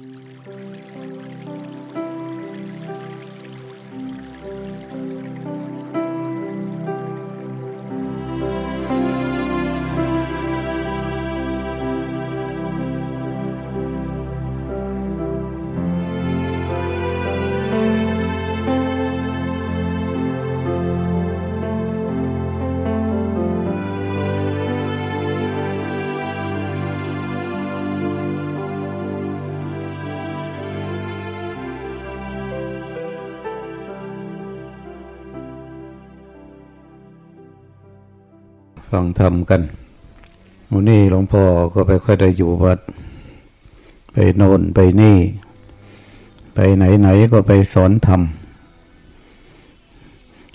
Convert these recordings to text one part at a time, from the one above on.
Música ฟังธรรมกันวันนี้หลวงพ่อก็ไปค่อยได้อยู่วัด ไปโน่นไปนี่ ไปไหนไหนก็ไปสอนธรรม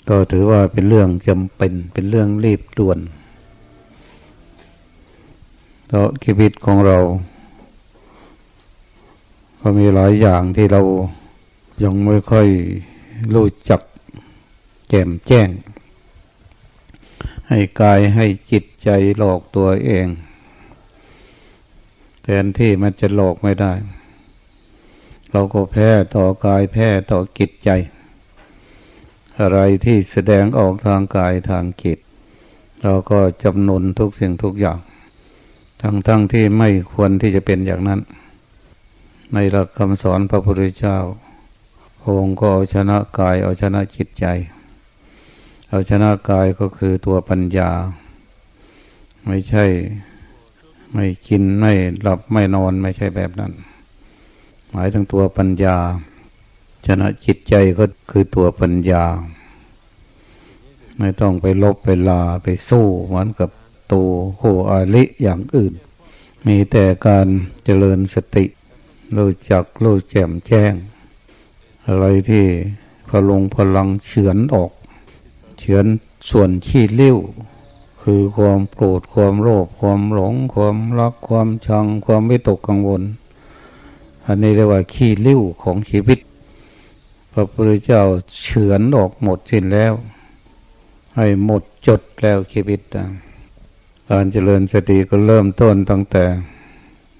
ก็ถือว่าเป็นเรื่องจำเป็นเป็นเรื่องรีบด่วนเพราะชีวิตของเรา ก็มีหลายอย่างที่เรายังไม่ค่อยรู้จักแจ่มแจ้ง ให้กายให้จิตใจหลอกตัวเองแทนที่มันจะหลอกไม่ได้ เราก็แพ้ต่อกายแพ้ต่อจิตใจ อะไรที่แสดงออกทางกายทางจิต เราก็จำนนทุกสิ่งทุกอย่าง ทั้งทั้งที่ไม่ควรที่จะเป็นอย่างนั้น ในหลักคำสอนพระพุทธเจ้าองค์ก็เอาชนะกายเอาชนะจิตใจ เอาชนะกายก็คือตัวปัญญา ไม่ใช่ไม่กินไม่หลับไม่นอนไม่ใช่แบบนั้น หมายถึงตัวปัญญา ชนะจิตใจก็คือตัวปัญญา ไม่ต้องไปลบไปลาไปสู้เหมือนกับตัวโหอาลิอย่างอื่น มีแต่การเจริญสติรู้จักรู้แจ่มแจ้ง อะไรที่พลงพลังเฉือนออก ฉือนส่วนขี้เลี้ยวคือความโกรธความโลภความหลง ความรักความชัง ความไม่ตกกังวล อันนี้เรียกว่าขี้เลี้ยวของชีวิต พระพุทธเจ้าเฉือนออกหมดสิ้นแล้ว ให้หมดจดแล้วชีวิตการเจริญสติก็เริ่มต้นตั้งแต่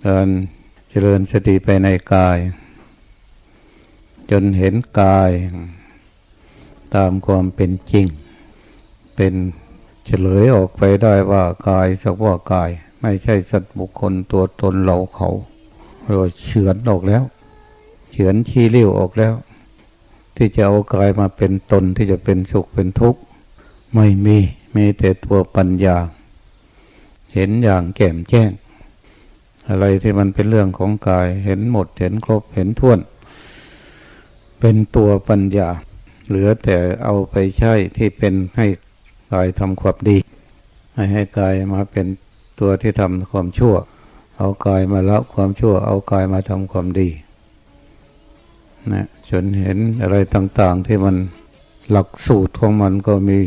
การเจริญสติไปในกาย จนเห็นกาย ตามความเป็นจริง เป็นเฉลยออกไปได้ว่ากายสักว่ากาย ไม่ใช่สัตว์บุคคลตัวตนเราเขาเราเฉือนออกแล้ว เฉือนชี้เลี้ยวออกแล้ว ที่จะเอากายมาเป็นตนที่จะเป็นสุขเป็นทุกข์ ไม่มีมีแต่ตัวปัญญา เห็นอย่างแก่มแจ้ง อะไรที่มันเป็นเรื่องของกายเห็นหมดเห็นครบเห็นท่วน เป็นตัวปัญญา เหลือแต่เอาไปใช้ที่เป็นให้ กายทำความดีให้ให้กายมาเป็นตัวที่ทำความชั่ว เอากายมาละความชั่ว เอากายมาทำความดีนะจนเห็นอะไรต่าง ๆ ที่มันหลักสูตรของมันก็มี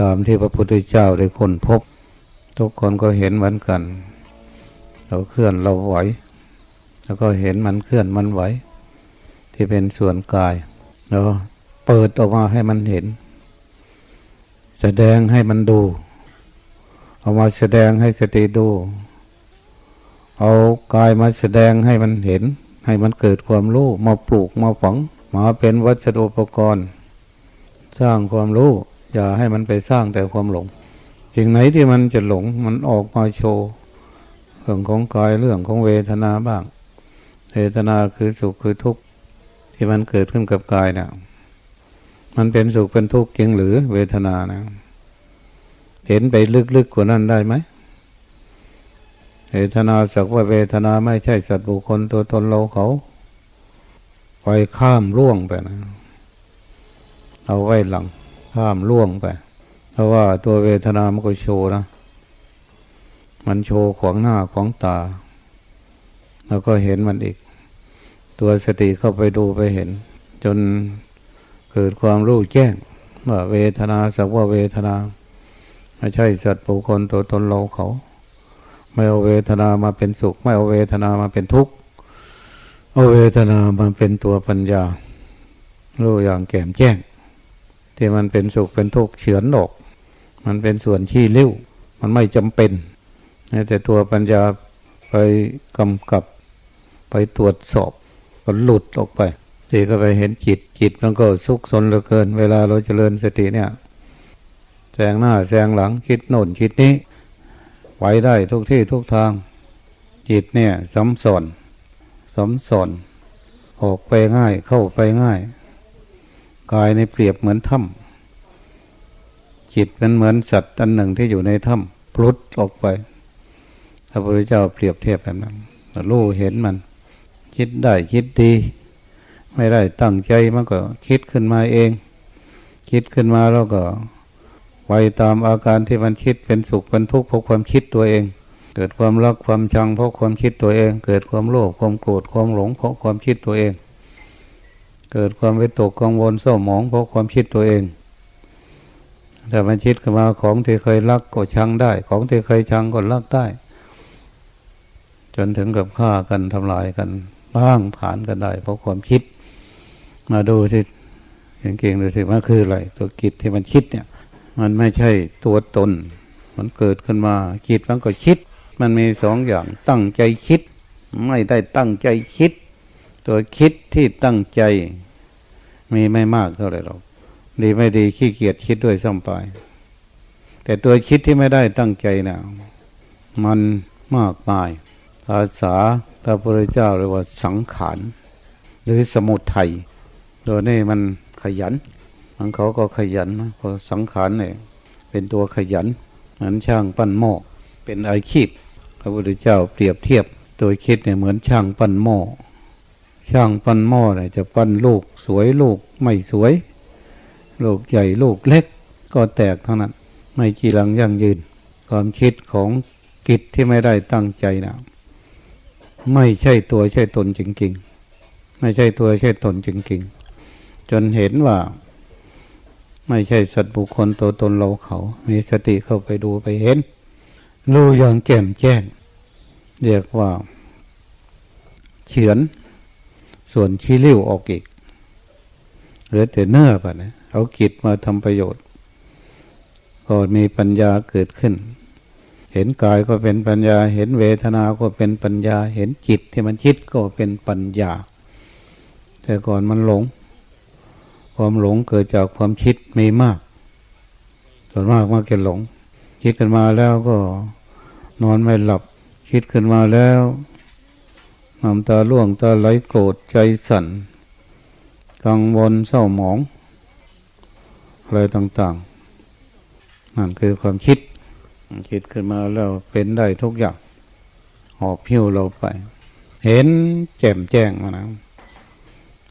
ตามที่พระพุทธเจ้าได้ค้นพบ ทุกคนก็เห็นเหมือนกัน เราเคลื่อนเราไหว แล้วก็เห็นมันเคลื่อนมันไหว ที่เป็นส่วนกายเราเปิดออกมาให้มันเห็น แสดงให้มันดู เอามาแสดงให้สติดู เอากายมาแสดงให้มันเห็น ให้มันเกิดความรู้มาปลูกมาฝังมาเป็นวัสดุอุปกรณ์ สร้างความรู้ อย่าให้มันไปสร้างแต่ความหลงสิ่งไหนที่มันจะหลงมันออกมาโชว์เรื่องของกายเรื่องของเวทนาบ้าง เวทนาคือสุขคือทุกข์ที่มันเกิดขึ้นกับกายเนะี่ย มันเป็นสุขเป็นทุกข์จริงหรือเวทนานะ เห็นไปลึกๆกว่านั้นได้ไหมเวทนาสักว่าเวทนาไม่ใช่สัตว์บุคคลตัวตนเราเขาไปข้ามล่วงไปนะ เอาไว้หลัง ข้ามล่วงไป เพราะว่าตัวเวทนามันก็โชว์นะ มันโชว์ขวางหน้าของตา แล้วก็เห็นมันอีก ตัวสติเข้าไปดูไปเห็น จน เกิดความรู้แจ้งว่าเวทนาสักว่าเวทนาไม่ใช่สัตว์ปุคคลตัวตนเราเขา ไม่เอาเวทนามาเป็นสุข ไม่เอาเวทนามาเป็นทุกข์เอาเวทนามาเป็นตัวปัญญารู้อย่างแก่มแจ้ง ที่มันเป็นสุขเป็นทุกข์เฉือนออกมันเป็นส่วนขี้เลี้ยวมันไม่จำเป็นแต่ตัวปัญญาไปกำกับ ไปตรวจสอบก็หลุดออกไป ทีก็ไปเห็นจิตจิตมันก็สุกสนเหลือเกิน เวลาเราเจริญสติเนี่ยแซงหน้าแซงหลังคิดโน่นคิดนี้ไว้ได้ทุกที่ทุกทาง จิตเนี่ยสัมสอนสัมสอนออกไปง่ายเข้าไปง่าย กายในเปรียบเหมือนถ้ำจิตมันเหมือนสัตว์อันหนึ่งที่อยู่ในถ้ำพลุดออกไปพระพุทธเจ้าเปรียบเทียบแบบนั้นรู้เห็นมัน คิดได้คิดดี ไม่ได้ตั้งใจมันก็คิดขึ้นมาเอง คิดขึ้นมาแล้วก็ไปตามอาการที่มันคิดเป็นสุขเป็นทุกข์เพราะความคิดตัวเอง เกิดความรักความชังเพราะความคิดตัวเอง เกิดความโลภความโกรธความหลงเพราะความคิดตัวเอง เกิดความวิตกกังวลเศร้าหมองเพราะความคิดตัวเองแต่มันคิดขึ้นมาของที่เคยรักก็ชังได้ ของที่เคยชังก็รักได้ จนถึงกับฆ่ากันทำลายกันบ้างผ่านกันได้ เพราะความคิด มาดูสิเก่งๆดูสิมันคืออะไรตัวกิจที่มันคิดเนี่ย มันไม่ใช่ตัวตน มันเกิดขึ้นมาคิดมันก็คิด มันมีสองอย่างตั้งใจคิด ไม่ได้ตั้งใจคิด ตัวคิดที่ตั้งใจ มีไม่มากเท่าไหร่หรอกดีไม่ดีขี้เกียจคิดด้วยซ้ำไป แต่ตัวคิดที่ไม่ได้ตั้งใจนะมันมากมาย ภาษาพระพุทธเจ้าเรียกว่าสังขารหรือสมุทัย ตัวนี้มันขยันมันเขาก็ขยันเพราะสังขารเนี่ยเป็นตัวขยันเหมือนช่างปั้นหม้อเป็นไอคีบพระพุทธเจ้าเปรียบเทียบตัวคิดเนี่ยเหมือนช่างปั้นหม้อช่างปั้นหม้อเนี่ยจะปั้นลูกสวยลูกไม่สวย ลูกใหญ่ลูกเล็ก ก็แตกเท่านั้นไม่จีรังยั่งยืน ความคิดของกิจที่ไม่ได้ตั้งใจนะไม่ใช่ตัวใช่ตนจริงๆ ไม่ใช่ตัวใช่ตนจริงๆ จนเห็นว่า ไม่ใช่สัตว์บุคคลตัวตนเราเขา มีสติเข้าไปดูไปเห็น รู้อย่างแก่มแจ้ง เรียกว่า เฉือน ส่วนขี้ริ้วออกอีกเหลือแต่เนื้อปะนะเอากิจมาทำประโยชน์ ก็มีปัญญาเกิดขึ้น เห็นกายก็เป็นปัญญา เห็นเวทนาก็เป็นปัญญา เห็นจิตที่มันคิดก็เป็นปัญญา แต่ก่อนมันหลง ความหลงเกิดจากความคิดมีมาก ส่วนมากมากแก่หลง คิดกันมาแล้วก็นอนไม่หลับ คิดขึ้นมาแล้วน้ำตาล่วงตาไหลโกรธใจสั่น กังวลเศร้าหมอง อะไรต่างๆ นั่นคือความคิด คิดขึ้นมาแล้วเป็นได้ทุกอย่าง หอบพิ้วเราไป เห็นแจ่มแจ้งมานะ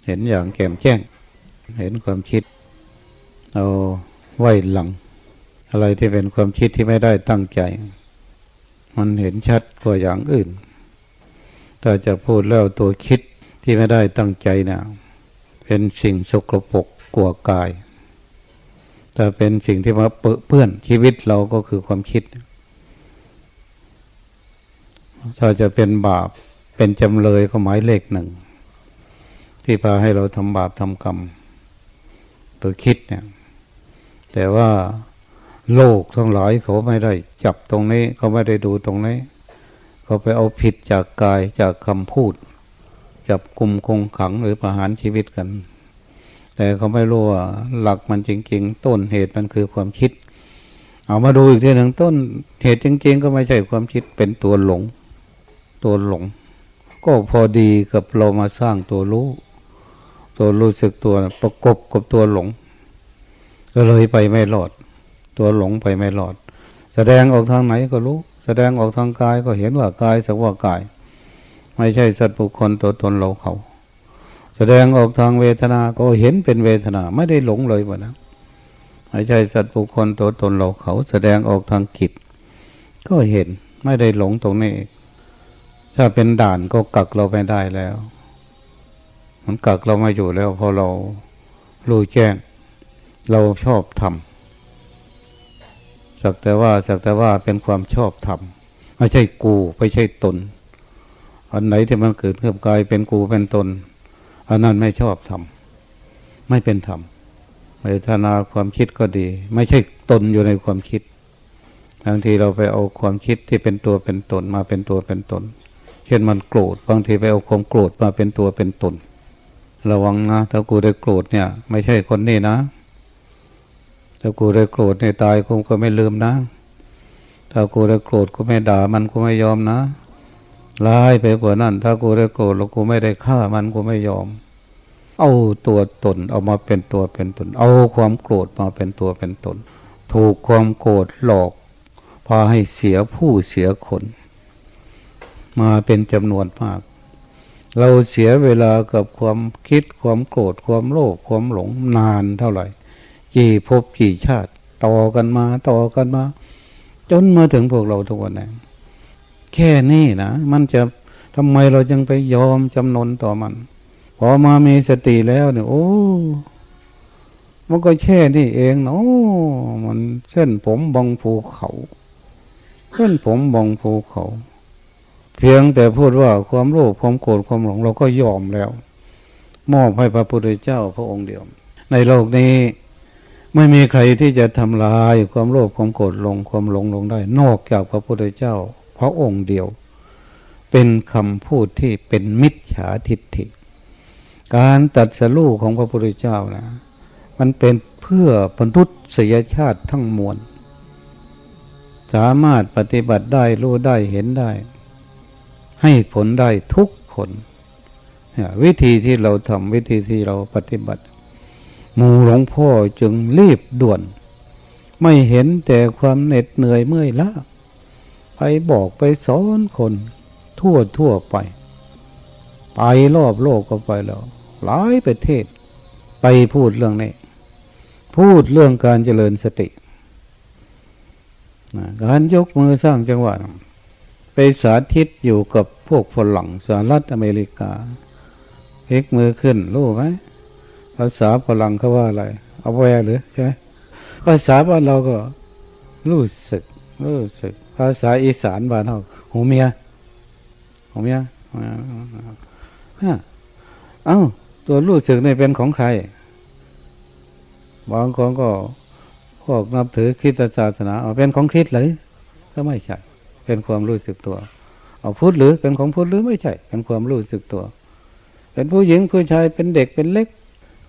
เห็นอย่างแจ่มแจ้ง เห็นความคิด เอาไว้หลัง อะไรที่เป็นความคิดที่ไม่ได้ตั้งใจ มันเห็นชัดกว่าอย่างอื่นถ้าจะพูดแล้วตัวคิดที่ไม่ได้ตั้งใจนะเป็นสิ่งสกปรกกลัวกาย แต่เป็นสิ่งที่มาเปื้อนชีวิตเราก็คือความคิด ถ้าจะเป็นบาปเป็นจำเลยก็หมายเลขหนึ่ง ที่พาให้เราทำบาปทำกรรม ตัวคิดเนี่ย แต่ว่าโลกทั้งหลายเขาไม่ได้จับตรงนี้ เขาไม่ได้ดูตรงนี้ เขาไปเอาผิดจากกายจากคำพูด จับกลุ่มคงขังหรือประหารชีวิตกัน แต่เขาไม่รู้ว่าหลักมันจริง ๆ ต้นเหตุมันคือความคิด เอามาดูอีกทีหนึ่งต้นเหตุจริง ๆ ก็ไม่ใช่ความคิดเป็นตัวหลง ตัวหลง ก็พอดีกับเรามาสร้างตัวรู้ ตัวรู้สึกตัวประกบกับตัวหลง ก็เลยไปไม่รอด ตัวหลงไปไม่รอด แสดงออกทางไหนก็รู้ แสดงออกทางกายก็เห็นว่ากายสักว่ากาย ไม่ใช่สัตว์บุคคลตัวตนเราเขา แสดงออกทางเวทนาก็เห็นเป็นเวทนาไม่ได้หลงเลยวะนะไม่ใช่สัตว์บุคคลตัวตนเราเขา แสดงออกทางกิจก็เห็นไม่ได้หลงตรงนี้ถ้าเป็นด่านก็กักเราไปได้แล้ว มันกักเรามาอยู่แล้วพอเรารู้แจ้ง เราชอบทำสักแต่ว่าสักแต่ว่าเป็นความชอบธรรมไม่ใช่กูไม่ใช่ตน อันไหนที่มันเกิดขึ้นกายเป็นกูเป็นตนอันนั้นไม่ชอบธรรมไม่เป็นธรรมเวทนาความคิดก็ดี ไม่ใช่ตนอยู่ในความคิดบางทีเราไปเอาความคิดที่เป็นตัวเป็นตนมาเป็นตัวเป็นตนชช่นมันโกรธบางทีไปเอาความโกรธมาเป็นตัวเป็นตน ระวังนะถ้ากูได้โกรธเนี่ย ไม่ใช่คนนี้นะ ถ้ากูได้โกรธเนี่ยตายคงก็ไม่ลืมนะ ถ้ากูได้โกรธกูไม่ด่ามันกูไม่ยอมนะร้ายไปกว่านั้น ถ้ากูได้โกรธแล้วกูไม่ได้ฆ่ามันกูไม่ยอม เอาตัวตนเอามาเป็นตัวเป็นตน เอาความโกรธมาเป็นตัวเป็นตน ถูกความโกรธหลอกพาให้เสียผู้เสียคน มาเป็นจำนวนมาก เราเสียเวลากับความคิดความโกรธความโลภความหลงนานเท่าไหร่ กี่ภพกี่ชาติ ต่อกันมาต่อกันมา จนมาถึงพวกเราทุกวันนี้แค่นี้นะมันจะทำไมเราจึงไปยอมจำนนต่อมันพอมามีสติแล้วเนี่ยโอ้มันก็แค่นี้เองเนาะมันเส้นผมบองภูเขา เส้นผมบองภูเขา เพียงแต่พูดว่าความโลภความโกรธความหลงเราก็ยอมแล้ว มอบให้พระพุทธเจ้าพระองค์เดียว ในโลกนี้ไม่มีใครที่จะทำลายความโลภความโกรธลงความหลงลงได้ นอกจากพระพุทธเจ้า พระองค์เดียว เป็นคำพูดที่เป็นมิจฉาทิฏฐิ การตัดสู้ของพระพุทธเจ้านะมันเป็นเพื่อปนุษยชาติทั้งมวลสามารถปฏิบัติได้รู้ได้เห็นได้ ให้ผลได้ทุกผลวิธีที่เราทำวิธีที่เราปฏิบัติ หมู่หลวงพ่อจึงรีบด่วน ไม่เห็นแต่ความเหน็ดเหนื่อยเมื่อยล้าไปบอกไปสอนคน ทั่วทั่วไป ไปรอบโลกก็ไปแล้ว หลายประเทศ ไปพูดเรื่องนี้ พูดเรื่องการเจริญสติ การยกมือสร้างจังหวะ ไปสาธิตอยู่กับพวกฝรั่งสหรัฐอเมริกาเอกมือขึ้นรู้ไหมภาษาฝรั่งเขาว่าอะไรเอาแวหรือใช่ไหมภาษาบ้านเราก็ รู้สึก รู้สึก ภาษาอีสานบ้านเราหูเมียหูเมียเอ้า ตัวรู้สึกนี่เป็นของใคร บางคนก็พวกนับถือคริสตศาสนา เอาเป็นของคริสเลยก็ไม่ใช่ เป็นความรู้สึกตัว เอาพูดหรือเป็นของพูดหรือไม่ใช่ เป็นความรู้สึกตัว เป็นผู้หญิงผู้ชายเป็นเด็กเป็นเล็ก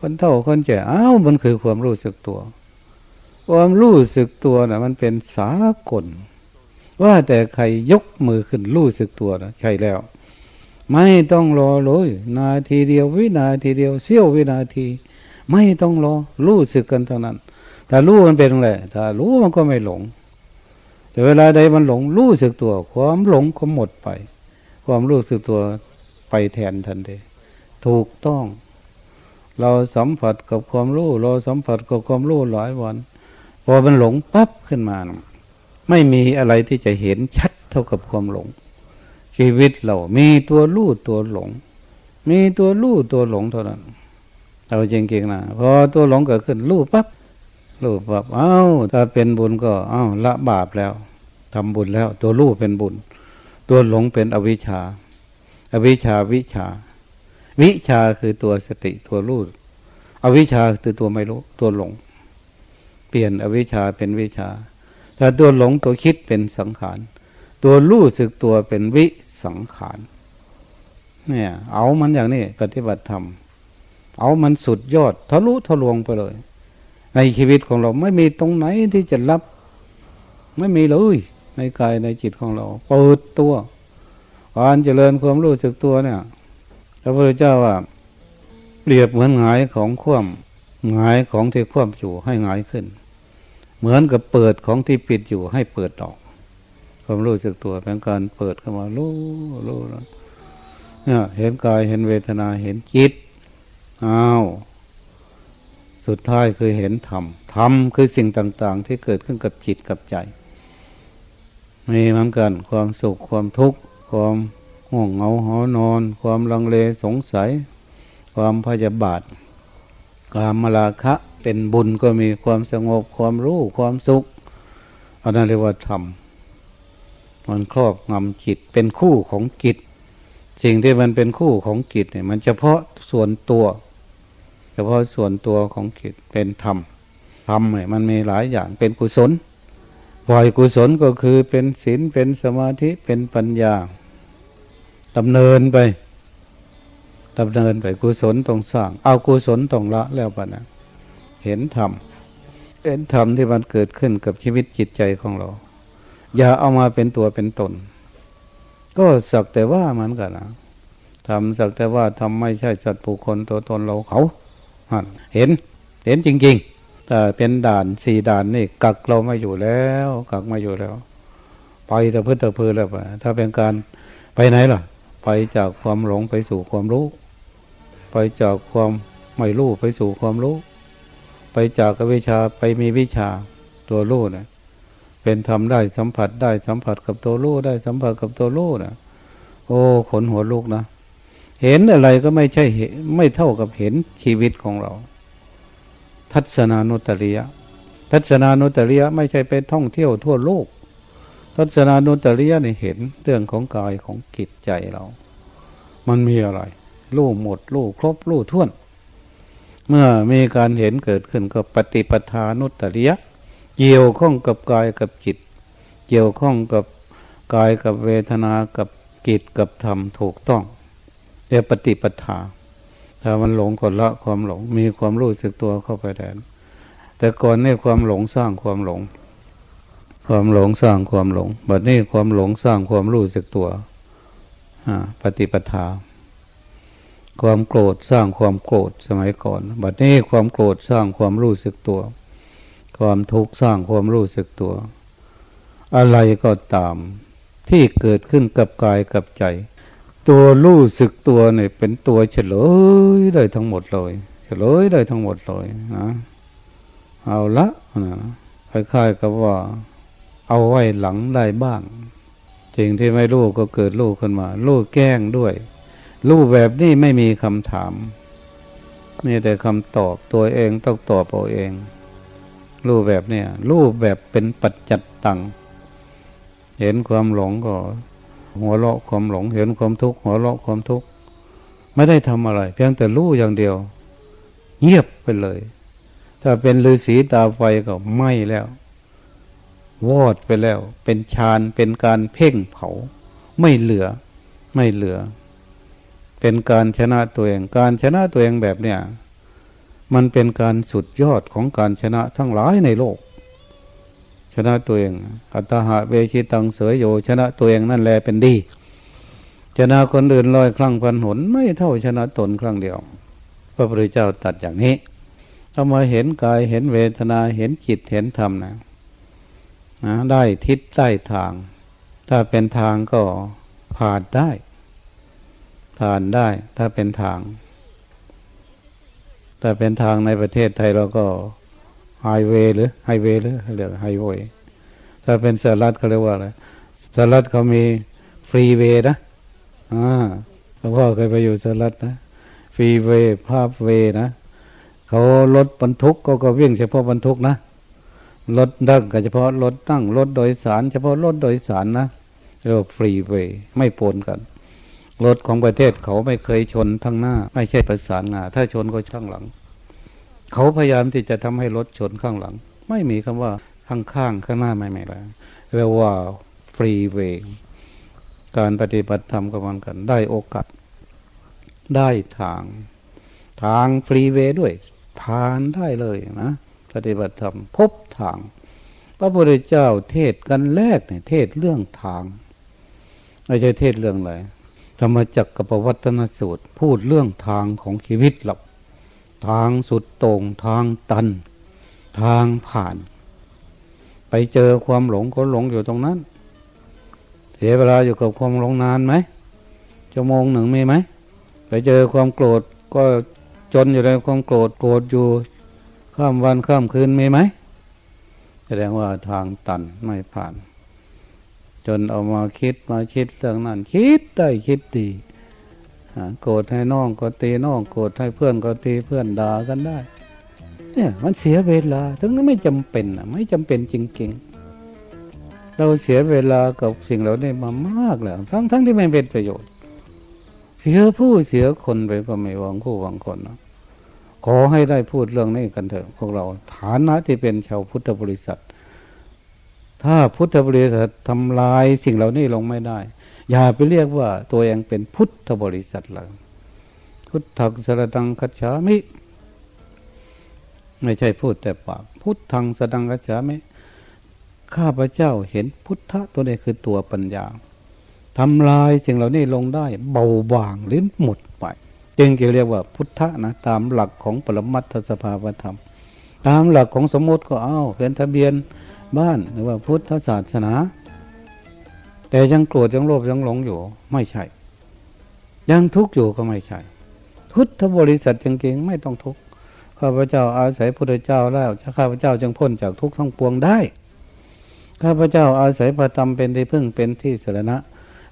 คนเท่าคนแก่อ้าวมันคือความรู้สึกตัว ความรู้สึกตัวนะ่ะมันเป็นสากล ว่าแต่ใครยกมือขึ้นรู้สึกตัวนะใช่แล้ว ไม่ต้องรอเลยนาทีเดียววินาทีเดียวเสี้ยววินาที ไม่ต้องรอรู้สึกกันเท่านั้น ถ้ารู้มันเป็นอะไรถ้ารู้มันก็ไม่หลง แต่เวลาใดมันหลงรู้สึกตัว ความหลงก็หมดไป ความรู้สึกตัวไปแทนทันทีถูกต้อง เราสัมผัสกับความรู้ เราสัมผัสกับความรู้หลายวัน พอมันหลงปั๊บขึ้นมา ไม่มีอะไรที่จะเห็นชัดเท่ากับความหลง ชีวิตเรามีตัวรู้ตัวหลง มีตัวรู้ตัวหลงเท่านั้น เราจริงๆนะพอตัวหลงเกิดขึ้นรู้ปั๊บ รู้แบบเอ้า ถ้าเป็นบุญก็เอ้าละบาปแล้วทำบุญแล้ว ตัวรู้เป็นบุญ ตัวหลงเป็นอวิชชา อวิชชาวิชา วิชาคือตัวสติตัวรู้อวิชชาคือตัวไม่รู้ตัวหลง เปลี่ยนอวิชชาเป็นวิชาถ้าตัวหลงตัวคิดเป็นสังขาร ตัวรู้สึกตัวเป็นวิสังขาร เนี่ย เอามันอย่างนี้ปฏิบัติธรรม เอามันสุดยอดทะลุทะลวงไปเลย ในชีวิตของเราไม่มีตรงไหนที่จะรับ ไม่มีเลยในกายในจิตของเรา เปิดตัวการเจริญความรู้สึกตัวเนี่ยพระพุทธเจ้าว่า เปรียบเหมือนหงายของคว่ำหงายของที่คว่ำอยู่ให้หงายขึ้น เหมือนกับเปิดของที่ปิดอยู่ให้เปิดออก ความรู้สึกตัวเป็นการเปิดเข้ามารู้รู้แล้วเนี่ยเห็นกายเห็นเวทนาเห็นจิตอ้าว สุดท้ายคือเห็นธรรม ธรรมคือสิ่งต่าง ๆ ที่เกิดขึ้นกับจิตกับใจ มีเหมือนกันความสุขความทุกข์ความห่วงเหงาหอนอน ความลังเลสงสัย ความพยาบาทความมลาคะเป็นบุญก็มีความสงบความรู้ความสุขอันนั้นเรียกว่าธรรมมันครอบงำจิตเป็นคู่ของจิต สิ่งที่มันเป็นคู่ของจิตเนี่ย มันเฉพาะส่วนตัว ฉพาะส่วนตัวของจิตเป็นธรรมธรรมเนี่ยมันมีหลายอย่างเป็นกุศลปล่อยกุศลก็คือเป็นศีลเป็นสมาธิเป็นปัญญาดำเนินไปดำเนินไปกุศลต้องสร้าง เอากุศลต้องละแล้วปะนะเห็นธรรมเห็นธรรมที่มันเกิดขึ้นกับชีวิตจิตใจของเรา อย่าเอามาเป็นตัวเป็นตน ก็สักแต่ว่ามันกันนะทำสักแต่ว่าทำไม่ใช่สัตว์ปุคคลตัวตนเราเขา เห็นเห็นจริงๆ แต่เป็นด่านสี่ด่านนี่กักเราไม่อยู่แล้วกักมาอยู่แล้ว ไปแต่เพื่อแต่เพื่อแล้วปถ้าเป็นการไปไหนล่ะ ไปจากความหลงไปสู่ความรู้ ไปจากความไม่รู้ไปสู่ความรู้ ไปจากวิชาไปมีวิชาตัวรู้นะเป็นทำได้สัมผัสได้สัมผัสกับตัวรู้ได้สัมผัสกับตัวรู้นะโอ้ขนหัวลูกนะ เห็นอะไรก็ไม่ใช่ไม่เท่ากับเห็นชีวิตของเรา ทัศนานุตริยะ ทัศนานุตริยะไม่ใช่ไปท่องเที่ยวทั่วโลก ทัศนานุตริยะนี่เห็นเรื่องของกายของกิจใจเรา มันมีอะไรรู้หมดรู้ครบรู้ท่วน เมื่อมีการเห็นเกิดขึ้นก็ปฏิปทานุตริยะ เกี่ยวข้องกับกายกับจิต เกี่ยวข้องกับกายกับเวทนากับกิจกับธรรมถูกต้อง เรียกปฏิปทา ถ้ามันหลงก็ละความหลง มีความรู้สึกตัวเข้าไปแทนแต่ก่อนนี่ความหลงสร้างความหลง ความหลงสร้างความหลงบัดนี้ความหลงสร้างความรู้สึกตัวปฏิปทา ความโกรธสร้างความโกรธสมัยก่อน บัดนี้ความโกรธสร้างความรู้สึกตัว ความทุกข์สร้างความรู้สึกตัว อะไรก็ตามที่เกิดขึ้นกับกายกับใจ ตัวรู้สึกตัวเนี่ยเป็นตัวเฉลยได้ทั้งหมดเลยเฉลยได้ทั้งหมดเลยนะเอาละนะคล้ายๆกับว่า เอาไว้หลังได้บ้างจริงที่ไม่รู้ก็เกิดรู้ขึ้นมารู้แกล้งด้วยรู้แบบนี้ไม่มีคำถามนี่แต่คำตอบตัวเองต้องตอบเอาเองรู้แบบเนี้ยรู้แบบเป็นปัจจัตตัง เห็นความหลงก็ หัวเราะความหลงเห็นความทุกข์หัวเราะความทุกข์ไม่ได้ทำอะไร เพียงแต่รู้อย่างเดียว เงียบไปเลย ถ้าเป็นฤาษีตาไฟก็ไหม้แล้ว วอดไปแล้ว เป็นฌานเป็นการเพ่งเผา ไม่เหลือ ไม่เหลือ เป็นการชนะตัวเอง การชนะตัวเองแบบเนี้ยมันเป็นการสุดยอดของการชนะทั้งหลายในโลก นะตัวเอง อัตหะเวชิตังเสยโยชนะตัวเองนั่นแหละเป็นดี ชนะคนอื่นลอยครั้งพันหนไม่เท่าชนะตนครั้งเดียว พระพุทธเจ้าตัดอย่างนี้เรามาเห็นกายเห็นเวทนาเห็นจิตเห็นธรรมนะนะได้ทิศได้ทาง ถ้าเป็นทางก็ผ่านได้ ผ่านได้ ถ้าเป็นทาง ถ้าเป็นทางในประเทศไทยเราก็ ไฮเวย์หรือไฮเวย์หรือเรียกไฮเวย์ถ้าเป็นสลัดเขาเรียกว่าอะไรสลัดเขามีฟรีเวย์นะอ่าหลวงพ่อเคยไปอยู่สลัดนะฟรีเวย์ภาพเวย์นะเขารถบรรทุกก็ก็วิ่งเฉพาะบรรทุกนะรถดั่งก็เฉพาะรถตั้งรถโดยสาร เฉพาะรถโดยสารนะเรียกว่าฟรีเวย์ไม่ปนกันรถของประเทศเขาไม่เคยชนทั้งหน้า ไม่ใช่ประสานงาถ้าชนก็ข้างหลัง เขาพยายามที่จะทำให้รถชนข้างหลัง ไม่มีคำว่าข้างข้างข้างหน้าไม่ไม่แล้วเรียกว่าฟรีเวย์การปฏิบัติธรรมกับมันกัน ได้โอกาสได้ทาง ทางฟรีเวด้วยผ่านได้เลยนะปฏิบัติธรรมพบทาง พระพุทธเจ้าเทศกันแรกเนี่ยเทศเรื่องทางไม่ใช่เทศเรื่องอะไรธรรมจักรกับวัตนสูตร พูดเรื่องทางของชีวิตหรอก ทางสุดต่งทางตัน ทางผ่าน ไปเจอความหลงก็หลงอยู่ตรงนั้น เสียเวลาอยู่กับความหลงนานไหมชั่วโมงหนึ่งมีไหม ไปเจอความโกรธก็จนอยู่ในความโกรธโกรธอยู่ข้ามวันข้ามคืนมีไหมแสดงว่าทางตันไม่ผ่าน จนเอามาคิดมาคิดเรื่องนั้นคิดได้คิดดี โกรธให้น้องก็ตีน้องโกรธให้เพื่อนก็ตีเพื่อนด่ากันได้ เนี่ยมันเสียเวลา ถึงไม่จำเป็นอะ ไม่จำเป็นจริงๆ เราเสียเวลากับสิ่งเหล่านี้มามากแล้ว ทั้งทั้งที่ไม่เป็นประโยชน์ เสียผู้เสียคนไปก็ไม่หวังผู้หวังคนนะขอให้ได้พูดเรื่องนี้กันเถอะพวกเรา ฐานะที่เป็นชาวพุทธบริษัท ถ้าพุทธบริษัททำลายสิ่งเหล่านี้ลงไม่ได้ อย่าไปเรียกว่าตัวเองเป็นพุทธบริษัทเลยพุทธังสรดังคัจฉามิ ไม่ใช่พูดแต่ปาก พุทธังสดังคัจฉามิ ข้าพเจ้าเห็นพุทธะตัวนี้คือตัวปัญญาทำลายสิ่งเหล่านี้ลงได้ เบาบางลิ้นหมดไป จึงจะเรียกว่าพุทธะนะตามหลักของปรมัตถสภาวธรรม ตามหลักของสมมติก็เอาเป็นทะเบียน บ้านหรือว่าพุทธศาสนา แต่ยังโกรธยังโลภยังหลงอยู่ ไม่ใช่ ยังทุกข์อยู่ก็ไม่ใช่ พุทธบริษัทจริงๆไม่ต้องทุกข์ข้าพเจ้าอาศัยพระเจ้าแล้วข้าพเจ้าจึงพ้นจากทุกข์ทั้งปวงได้ ข้าพเจ้าอาศัยพระธรรมเป็นที่พึ่งเป็นที่สรณะ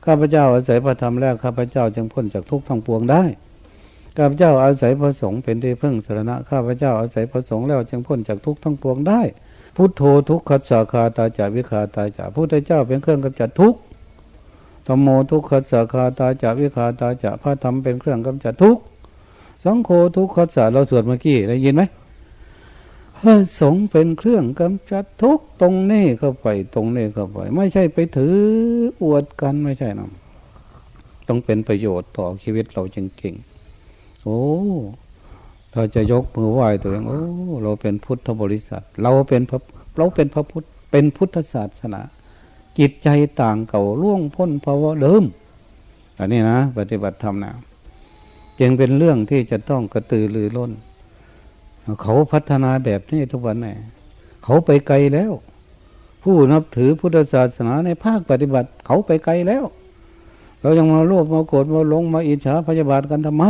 ข้าพเจ้าอาศัยพระธรรมแล้วข้าพเจ้าจึงพ้นจากทุกข์ทั้งปวงได้ข้าพเจ้าอาศัยพระสงฆ์เป็นที่พึ่งสรณะ ข้าพเจ้าอาศัยพระสงฆ์แล้วจึงพ้นจากทุกข์ทั้งปวงได้ พุทโธทุกขัสสาคาตาจาวิคาตาจาพุทธเจ้าเป็นเครื่องกำจัดทุกข์ธรรมโมทุกขัสสาคาตาจาวิคาตาจาพระธรรมเป็นเครื่องกำจัดทุกข์สังโฆทุกขัสสะเราสวดเมื่อกี้ได้ยินไหมสงเป็นเครื่องกำจัดทุกตรงนี้เข้าไปตรงนี้เข้าไป ไม่ใช่ไปถืออวดกันไม่ใช่นะต้องเป็นประโยชน์ต่อชีวิตเราจริงๆโอ้ เราจะยกมือไหว้ตัวเองโอ้เราเป็นพุทธบริษัท เราเป็นพระเราเป็นพระพุทธเป็นพุทธศาสนา จิตใจต่างเก่าล่วงพ้นภาวะเดิมอันนี้นะ ปฏิบัติธรรมนะจึงเป็นเรื่องที่จะต้องกระตือรือร้น เขาพัฒนาแบบนี้ทุกวันเนี่ยเขาไปไกลแล้ว ผู้นับถือพุทธศาสนาในภาคปฏิบัติ เขาไปไกลแล้ว เรายังมาโลภมาโกรธมาหลงมาอิจฉาพยาบาทกันทำไม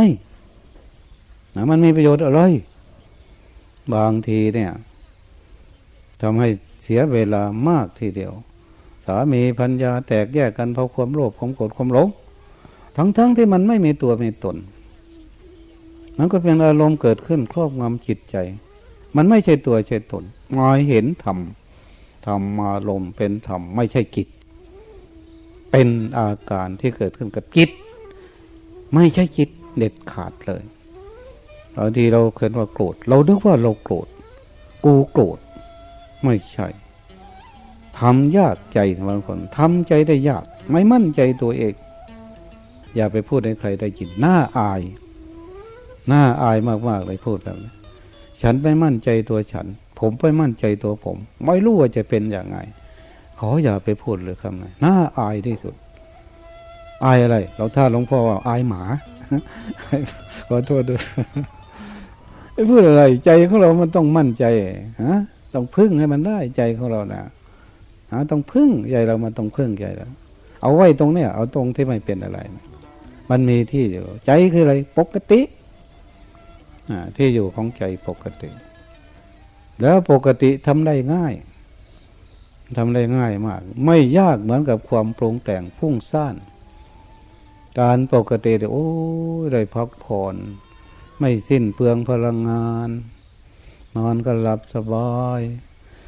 มันมีประโยชน์อะไร บางทีเนี่ยทำให้เสียเวลามากทีเดียว สามีพัญญาแตกแยกกันเพราะความโลภความโกรธความหลงทั้งๆทที่มันไม่มีตัวมีตน มันก็เป็นอารมณ์เกิดขึ้นครอบงำจิตใจ มันไม่ใช่ตัวใช่ตนมอยเห็นธรรมธรรมอารมณ์เป็นธรรมไม่ใช่จิตเป็นอาการที่เกิดขึ้นกับจิต ไม่ใช่จิตเด็ดขาดเลย บางทีเราเคยว่าโกรธ เราเรียกว่าเราโกรธ กูโกรธ ไม่ใช่ทำยากใจบางคนทำใจได้ยาก ไม่มั่นใจตัวเอง อย่าไปพูดให้ใครได้ยินหน้าอาย หน้าอายมากๆเลยพูดแบบนี้ฉันไม่มั่นใจตัวฉัน ผมไม่มั่นใจตัวผม ไม่รู้ว่าจะเป็นอย่างไง ขออย่าไปพูดเลยคำนี้หน้าอายที่สุด อายอะไร เราถ้าหลวงพ่อว่าอายหมาขอโทษด้วย พูดอะไร ใจของเรามันต้องมั่นใจฮะต้องพึ่งให้มันได้ใจของเรานะฮะต้องพึ่งใจเรามันต้องพึ่งใจเราเอาไว้ตรงเนี้ยเอาตรงที่ไม่เป็นอะไรมันมีที่อยู่ ใจคืออะไรปกติที่อยู่ของใจปกติ แล้วปกติทำได้ง่ายทำได้ง่ายมาก ไม่ยากเหมือนกับความปรุงแต่งพุ่งซ่าน การปกติเดี๋ยวโอ้ได้พักผ่อน ไม่สิ้นเปลืองพลังงาน นอนก็หลับสบาย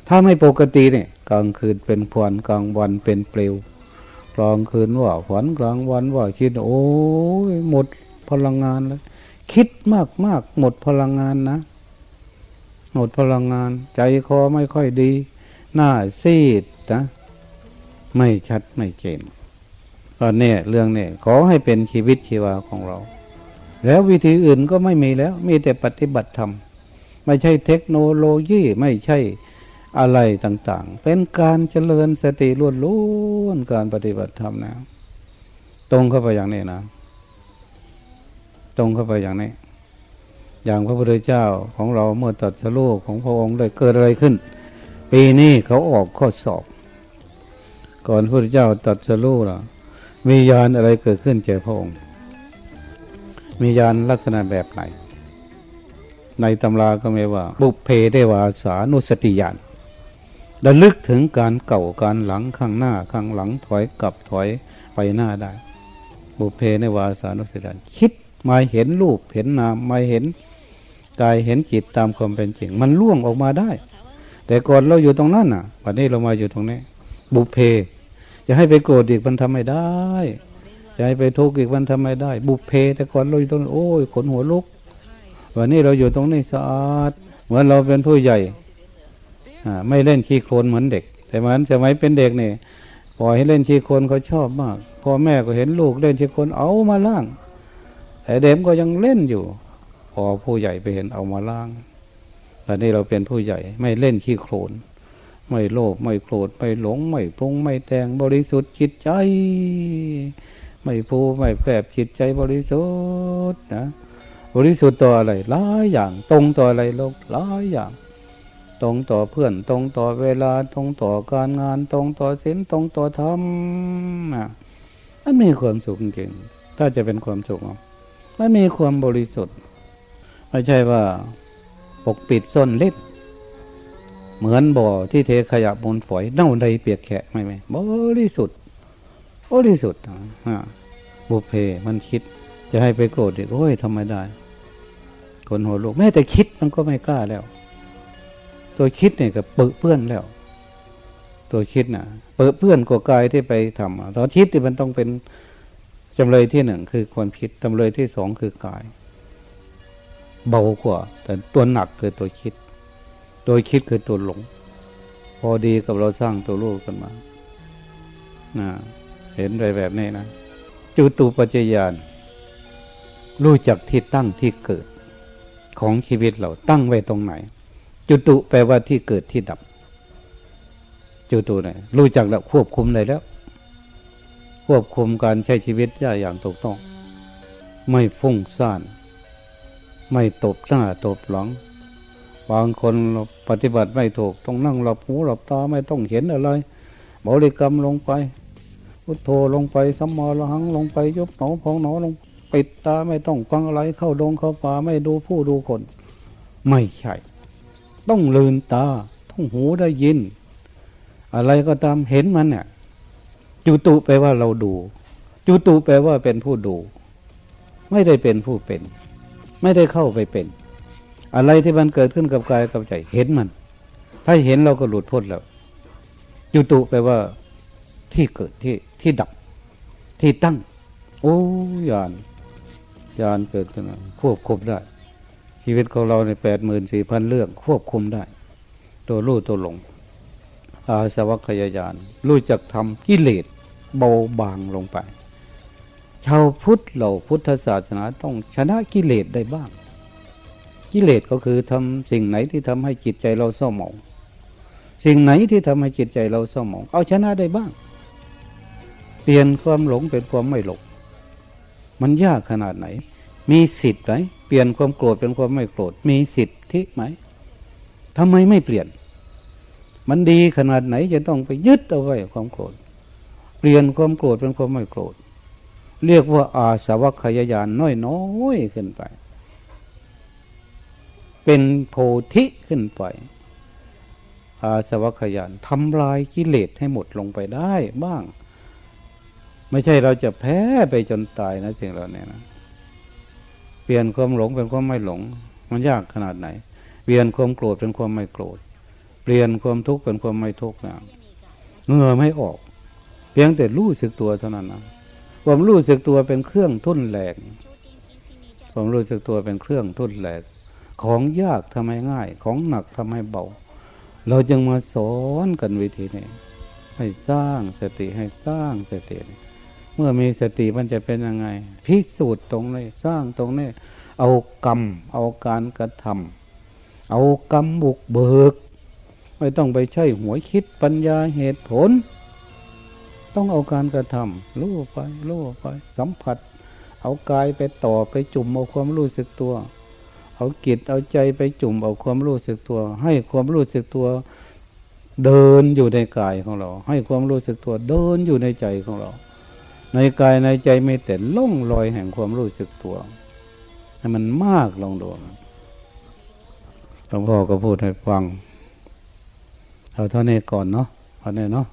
ถ้าไม่ปกติเนี่ยกลางคืนเป็นพวนกลางวันเป็นเปลวกลางคืนว่าฝันกลางวันว่าคิด โอ้ยหมดพลังงานแล้วคิดมากมากหมดพลังงานนะ หมดพลังงาน ใจคอไม่ค่อยดี หน้าซีดนะไม่ชัดไม่เจนตอนนี้เรื่องนี้ขอให้เป็นชีวิตชีวาของเรา แล้ววิธีอื่นก็ไม่มีแล้ว มีแต่ปฏิบัติธรรม ไม่ใช่เทคโนโลยีไม่ใช่อะไรต่างๆ เป็นการเจริญสติล้วนๆการปฏิบัติธรรมนะ ตรงเข้าไปอย่างนี้นะ ตรงเข้าไปอย่างนี้ อย่างพระพุทธเจ้าของเราเมื่อตัดสโลกของพระองค์ได้เกิดอะไรขึ้น ปีนี้เขาออกข้อสอบ ก่อนพระพุทธเจ้าตัดสโลกมียานอะไรเกิดขึ้นเจอพระองค์ มียานลักษณะแบบไหน ในตำราก็ไม่ว่า บุพเพเดวาสานุสติยานระลึกถึงการเก่าการหลังข้างหน้าข้างหลังถอยกลับถอยไปหน้าได้ บุพเพในวาสานุสติยานคิดมาเห็นรูปเห็นนามมาเห็นกายเห็นจิตตามความเป็นจริง มันล่วงออกมาได้ แต่ก่อนเราอยู่ตรงนั้นน่ะวันนี้เรามาอยู่ตรงนี้ บุพเพจะให้ไปโกรธอีกมันทำไม่ได้ จะให้ไปทุกข์อีกมันทำไมได้ บุพเพแต่ก่อนเราอยู่ตรงโอ้ยขนหัวลุก วันนี้เราอยู่ตรงนี้สะอาดเหมือนเราเป็นผู้ใหญ่ไม่เล่นขี้โคลนเหมือนเด็ก แต่มันสมัยเป็นเด็กเนี่ยปล่อยให้เล่นขี้โคลนเขาชอบมากพ่อแม่ก็เห็นลูกเล่นที่คลนเอามาล่าง แต่เด็กก็ยังเล่นอยู่ พอผู้ใหญ่ไปเห็นเอามาล่างตอนนี้เราเป็นผู้ใหญ่ ไม่เล่นขี้โคลนไม่โลภไม่โกรธไม่หลงไม่ปรุงไม่แต่งบริสุทธิ์จิตใจ ไม่ผูไม่แปรจิตใจบริสุทธิ์นะบริสุทธิ์ต่ออะไรหลายอย่าง ตรงต่ออะไรโลกหลายอย่าง ตรงต่อเพื่อน ตรงต่อเวลา ตรงต่อการงาน ตรงต่อศีลตรงต่อธรรมอะมันมีความสุขจริงถ้าจะเป็นความสุขมันมีความบริสุทธิ์ ไม่ใช่ว่าปกปิดส้นเล็บเหมือนบ่อที่เทขยะมูลฝอยเน่าใดเปียกแฉะไม่ไม่บริสุทธิ์ บริสุทธิ์อ่าบุเพมันคิด จะให้ไปโกรธอีกโอ้ยทำไมได้ คนหัวลูกแม้แต่คิดมันก็ไม่กล้าแล้ว ตัวคิดเนี่ยก็เปื้อเปื้อนแล้ว ตัวคิดน่ะ เปื้อเปื้อนกว่ากายที่ไปทำตอนคิดที่มันต้องเป็นจำเลยที่หนึ่งคือความคิดจำเลยที่สองคือกาย เบากว่า แต่ตัวหนักคือตัวคิดโดยคิดคือตัวหลง พอดีกับเราสร้างตัวลูกกันมานะ เห็นไปแบบนี้นะจุตูปัจจยานรู้จักที่ตั้งที่เกิดของชีวิตเราตั้งไว้ตรงไหน จุตุแปลว่าที่เกิดที่ดับ จุตุไหนรู้จักแล้วควบคุมเลยแล้ว ควบคุมการใช้ชีวิตได้อย่างถูกต้อง ไม่ฟุ้งซ่าน ไม่ตบหน้าตบหลังบางคนปฏิบัติไม่ถูก ต้องนั่งหลับหูหลับตาไม่ต้องเห็นอะไรบริกรรมลงไป พุทโธลงไปสัมมาระหังลงไปยบหนอพองหนอลง ปิดตาไม่ต้องฟังอะไรเข้าดงเข้าป่าไม่ดูผู้ดูคน ไม่ใช่ ต้องลืนตาต้องหูได้ยิน อะไรก็ตามเห็นมันเนี่ยจุตุแปลว่าเราดู จุตุแปลว่าเป็นผู้ดู ไม่ได้เป็นผู้เป็น ไม่ได้เข้าไปเป็น อะไรที่มันเกิดขึ้นกับกายกับใจเห็นมัน ถ้าเห็นเราก็หลุดพ้นแล้วยุตุแปลว่า ที่เกิดที่ที่ดับที่ตั้ง โอ้ยานยานเกิดขึ้นควบคุมได้ ชีวิตของเราในแปดหมื่นสี่พันเรื่องควบคุมได้ ตัวรู้ตัวหลง อาสวัคยายานรู้จักทำกิเลสเบาบางลงไป ชาวพุทธเราพุทธศาสนาต้องชนะกิเลสได้บ้าง กิเลสก็คือทำสิ่งไหนที่ทำให้จิตใจเราเศร้าหมอง สิ่งไหนที่ทำให้จิตใจเราเศร้าหมอง เอาชนะได้บ้าง เปลี่ยนความหลงเป็นความไม่หลง มันยากขนาดไหน มีสิทธิ์ไหมเปลี่ยนความโกรธเป็นความไม่โกรธ มีสิทธิไหมทำไมไม่เปลี่ยน มันดีขนาดไหนจะต้องไปยึดเอาไว้ความโกรธ เปลี่ยนความโกรธเป็นความไม่โกรธ เรียกว่าอาสวัคยายานน้อยๆขึ้นไป เป็นโพธิขึ้นไปอาสวัคยานทำลายกิเลสให้หมดลงไปได้บ้าง ไม่ใช่เราจะแพ้ไปจนตายนะสิ่งเหล่านี้นะเปลี่ยนความหลงเป็นความไม่หลง มันยากขนาดไหน เปลี่ยนความโกรธเป็นความไม่โกรธ เปลี่ยนความทุกข์เป็นความไม่ทุกข์นะเงื่อไม่ออก เพียงแต่รู้สึกตัวเท่านั้นนะความรู้สึกตัวเป็นเครื่องทุ่นแหลกความรู้สึกตัวเป็นเครื่องทุ่นแหลก ของยากทำให้ง่าย ของหนักทำให้เบา เราจึงมาสอนกันวิธีนี้ให้สร้างสติให้สร้างสติ เมื่อมีสติมันจะเป็นยังไง พิสูจน์ตรงนี้สร้างตรงนี้เอากรรม เอาการกระทำเอากรรมบุกเบิก ไม่ต้องไปใช้หัวคิดปัญญาเหตุผล ต้องเอาการกระทำรู้ไปรู้ไป สัมผัส เอากายไปต่อไปจุ่มเอาความรู้สึกตัว เอากิจเอาใจไปจุ่มเอาความรู้สึกตัว ให้ความรู้สึกตัวเดินอยู่ในกายของเรา ให้ความรู้สึกตัวเดินอยู่ในใจของเรา ในกายในใจไม่แต่ล่องลอยแห่งความรู้สึกตัว ให้มันมากลองดูหลวงพ่อก็พูดให้ฟังเอาเท่านี้ก่อนเนาะเอาเนี้เนาะ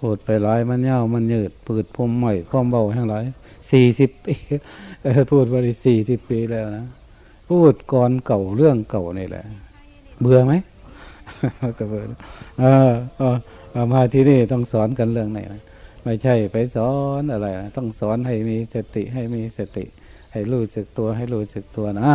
พูดไปหลายมันเย้ามันยืดปืดพมใหม่ความเบาแห่งหลายสี่สิบปีพูดไปสี่สิบปีแล้วนะพูดก่อนเก่าเรื่องเก่านี่แหละ เบื่อไหมก็เบื่อเออเออมาที่นี่ต้องสอนกันเรื่องไหนนะ ไม่ใช่ไปสอนอะไรนะต้องสอนให้มีสติให้มีสติ ให้รู้สึกตัวให้รู้สึกตัวนะ